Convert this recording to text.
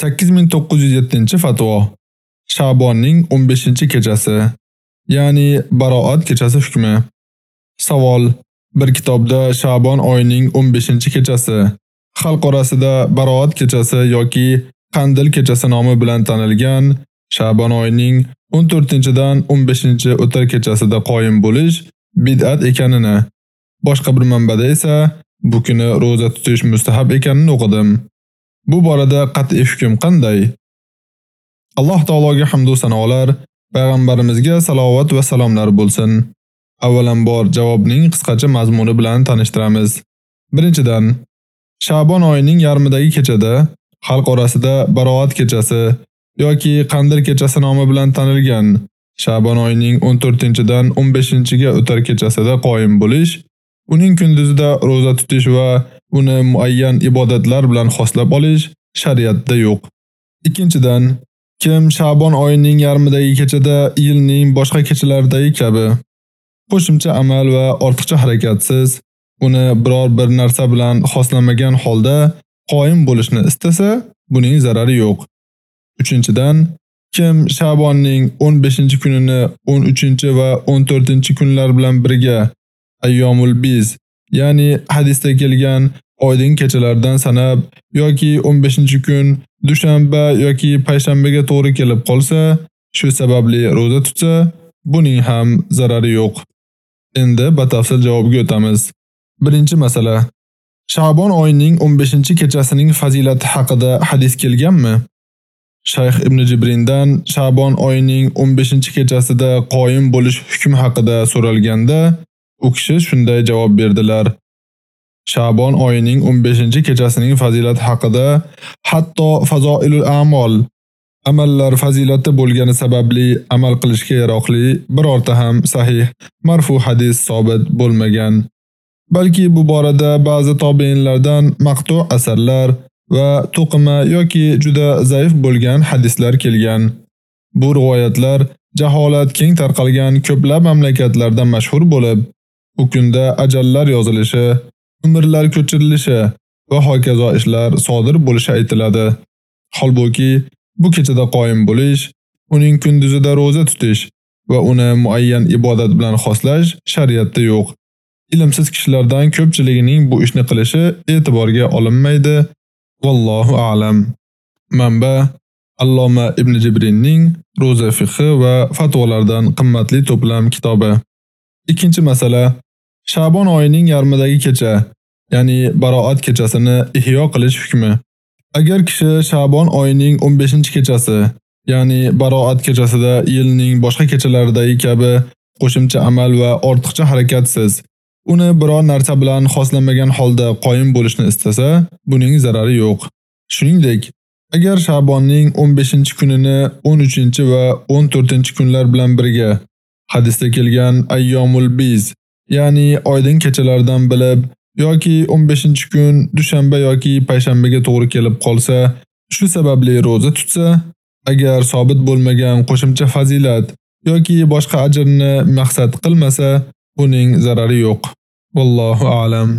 8907-fatvo. Sha'bonning 15-kechasi, ya'ni baroat kechasi hukmi. Savol: Bir kitobda Sha'bon oyining 15-kechasi, xalq orasida baroat kechasi yoki Qandil kechasi nomi bilan tanilgan Sha'bon oyining 14-dan 15-o'tar kechasida qoyim bo'lish bid'at ekanini, boshqa bir manbada esa bu kuni roza tutish mustahab ekanini o'qidim. Bu borada qat'iy hukm qanday? Alloh taologa hamd va sanolar, payg'ambarimizga salovat va salomlar bo'lsin. Avvalambor javobning qisqacha mazmuni bilan tanishtiramiz. Birinchidan, Sha'bon oyining yarmidagi kechada xalq orasida Baroat kechasi yoki Qandir kechasi nomi bilan tanilgan Sha'bon oyining 14-dan 15-ga o'tar kechasida qoyim bo'lish, uning kunduzida roza tutish va uni muayyan ibodatlar bilan xoslab olish shariatda yo'q. Ikkinchidan, kim Sha'bon oyining yarmidagi kechada yilning boshqa kechalaridagi kabi qo'shimcha amal va ortiqcha harakatsiz uni biror bir narsa bilan xoslamagan holda qoyim bo'lishni istasa, buning zarari yo'q. Uchinchidan, kim Sha'bonning 15-kunini 13 va 14-kunlar bilan birga ayyomul biz, ya'ni hadisda kelgan oydin kechalardan sanab yoki 15-kun dushanba yoki payshanbaga to'g'ri kelib qolsa, shu sababli roza tutsa, buning ham zarari yo'q. Endi batafsil javobga o'tamiz. Birinchi masala. Sha'bon oyining 15-kechasining fazilati haqida hadis kelganmi? Shayx Ibn Jibrindan Sha'bon oyining 15-kechasida qoyim bo'lish hukmi haqida so'ralganda, u kishi shunday javob berdilar: Sha'bon oyining 15-kechasining fazilati haqida hatto fazoilul a'mol amallar fazilati bo'lgani sababli amal qilishga yaroqli birorta ham sahih marfu hadis sobit bo'lmagan. Balki bu borada ba'zi tobeinlardan maqtu asarlar va to'qima yoki juda zaif bo'lgan hadislar kelgan. Bu rivoyatlar jaholat keng tarqalgan ko'plab mamlakatlarda mashhur bo'lib, u kunda ajallar yozilishi, umrlar ko'chirilishi va hokazo ishlar sodir bo'lishi aytiladi. Holbuki bu kechada qoyim bo'lish, uning kunduzida roza tutish va uni muayyan ibodat bilan xoslash shariatda yo'q. Ilmsiz kishilardan ko'pchiligining bu ishni qilishi e'tiborga olinmaydi. Vallohu a'lam. Manba: Alloma Ibn Jibrinning Roza fiqhi va fatvolardan qimmatli to'plam kitobi. Ikkinchi masala: Sha'bon oyining yarmidagi kecha, ya'ni Baroat kechasini ihyo qilish hukmi. Agar kishi Sha'bon oyining 15-kechasi, ya'ni Baroat kechasida yilning boshqa kechalaridagi kabi qo'shimcha amal va ortiqcha harakatsiz uni biror narsa bilan xoslamagan holda qoyim bo'lishni istasa, buning zarari yo'q. Shuningdek, agar Sha'bonning 15-kunini 13 va 14-kunlar bilan birga hadisda kelgan ayyomul biz, ya'ni oydin kechalardan bilib yoki 15-kun dushanba yoki payshanbaga to'g'ri kelib qolsa, shu sababli roza tutsa, agar sobit bo'lmagan qo'shimcha fazilat yoki boshqa ajrni maqsad qilmasa, buning zarari yo'q. Vallohu a'lam.